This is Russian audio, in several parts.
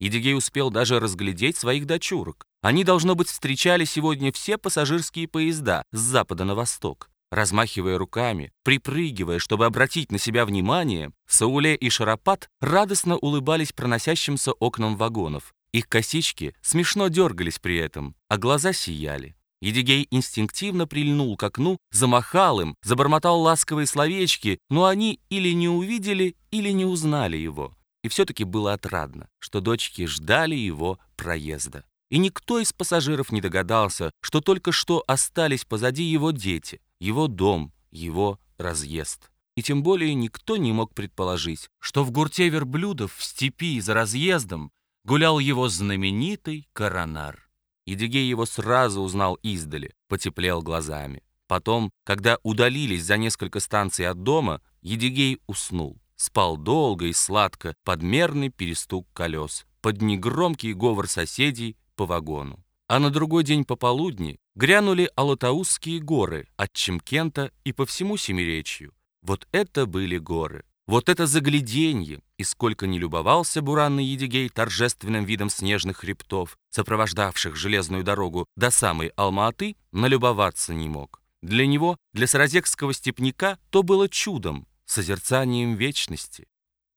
Идигей успел даже разглядеть своих дочурок. Они, должно быть, встречали сегодня все пассажирские поезда с запада на восток. Размахивая руками, припрыгивая, чтобы обратить на себя внимание, Сауле и Шарапат радостно улыбались проносящимся окнам вагонов. Их косички смешно дергались при этом, а глаза сияли. Едигей инстинктивно прильнул к окну, замахал им, забормотал ласковые словечки, но они или не увидели, или не узнали его. И все-таки было отрадно, что дочки ждали его проезда. И никто из пассажиров не догадался, что только что остались позади его дети, его дом, его разъезд. И тем более никто не мог предположить, что в гурте верблюдов в степи за разъездом гулял его знаменитый коронар. Едигей его сразу узнал издали, потеплел глазами. Потом, когда удалились за несколько станций от дома, Едигей уснул. Спал долго и сладко под мерный перестук колес, под негромкий говор соседей по вагону. А на другой день пополудни грянули Алатаузские горы от Чемкента и по всему Семиречью. Вот это были горы. Вот это загляденье! И сколько не любовался буранный Едигей торжественным видом снежных хребтов, сопровождавших железную дорогу до самой Алма-Аты, налюбоваться не мог. Для него, для саразекского степняка, то было чудом, созерцанием вечности.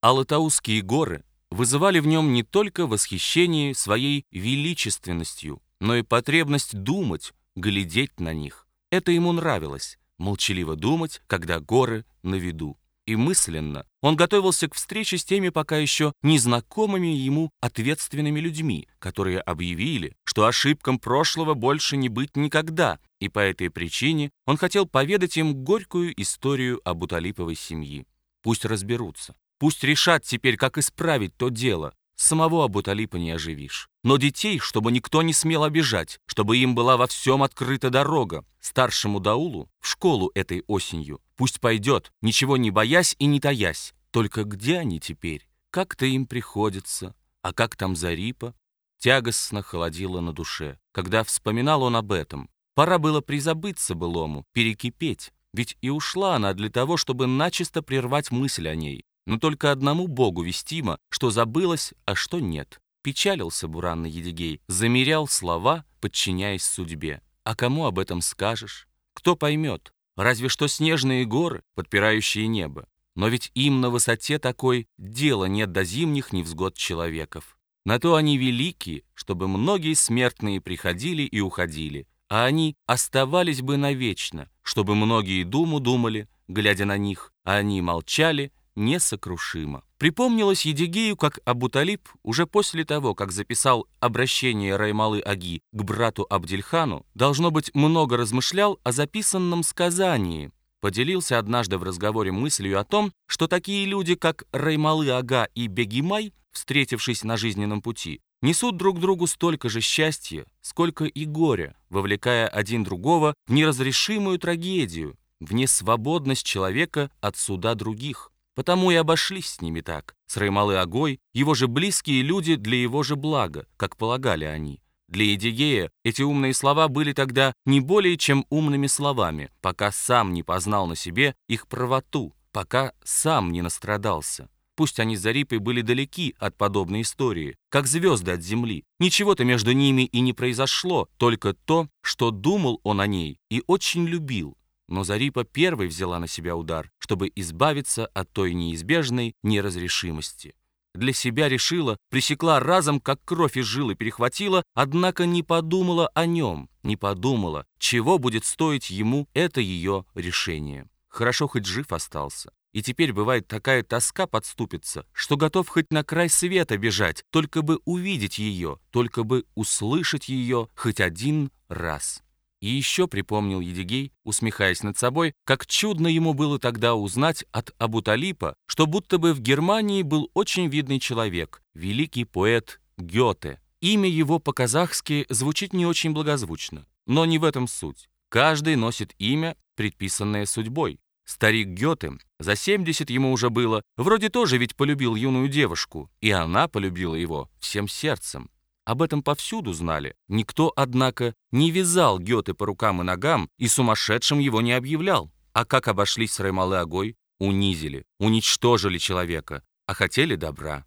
Алатаузские горы вызывали в нем не только восхищение своей величественностью, но и потребность думать, глядеть на них. Это ему нравилось, молчаливо думать, когда горы на виду. И мысленно он готовился к встрече с теми пока еще незнакомыми ему ответственными людьми, которые объявили, что ошибкам прошлого больше не быть никогда, и по этой причине он хотел поведать им горькую историю об Уталиповой семьи. Пусть разберутся, пусть решат теперь, как исправить то дело. Самого Абуталипа не оживишь. Но детей, чтобы никто не смел обижать, чтобы им была во всем открыта дорога. Старшему Даулу в школу этой осенью. Пусть пойдет, ничего не боясь и не таясь. Только где они теперь? Как-то им приходится. А как там Зарипа? Тягостно холодило на душе, когда вспоминал он об этом. Пора было призабыться былому, перекипеть, ведь и ушла она для того, чтобы начисто прервать мысль о ней. Но только одному Богу вестимо, что забылось, а что нет. Печалился буранный Едигей, замерял слова, подчиняясь судьбе. А кому об этом скажешь? Кто поймет? Разве что снежные горы, подпирающие небо. Но ведь им на высоте такой дела нет до зимних невзгод человеков. На то они великие, чтобы многие смертные приходили и уходили, а они оставались бы навечно, чтобы многие думу думали, глядя на них, а они молчали, несокрушимо. Припомнилось Едигею, как Абуталиб уже после того, как записал обращение Раймалы Аги к брату Абдельхану, должно быть, много размышлял о записанном сказании. Поделился однажды в разговоре мыслью о том, что такие люди, как Раймалы Ага и Бегимай, встретившись на жизненном пути, несут друг другу столько же счастья, сколько и горя, вовлекая один другого в неразрешимую трагедию, в несвободность человека от суда других. Потому и обошлись с ними так, с Раймалы его же близкие люди для его же блага, как полагали они. Для Эдигея эти умные слова были тогда не более чем умными словами, пока сам не познал на себе их правоту, пока сам не настрадался. Пусть они с Зарипой были далеки от подобной истории, как звезды от земли. Ничего-то между ними и не произошло, только то, что думал он о ней и очень любил. Но Зарипа первой взяла на себя удар, чтобы избавиться от той неизбежной неразрешимости. Для себя решила, пресекла разом, как кровь из жилы перехватила, однако не подумала о нем, не подумала, чего будет стоить ему это ее решение. Хорошо хоть жив остался. И теперь бывает такая тоска подступится, что готов хоть на край света бежать, только бы увидеть ее, только бы услышать ее хоть один раз. И еще припомнил Едигей, усмехаясь над собой, как чудно ему было тогда узнать от Абуталипа, что будто бы в Германии был очень видный человек, великий поэт Гёте. Имя его по-казахски звучит не очень благозвучно, но не в этом суть. Каждый носит имя, предписанное судьбой. Старик Гёте, за 70 ему уже было, вроде тоже ведь полюбил юную девушку, и она полюбила его всем сердцем. Об этом повсюду знали. Никто, однако, не вязал Гёте по рукам и ногам и сумасшедшим его не объявлял. А как обошлись с Раймалы Огой? Унизили, уничтожили человека, а хотели добра.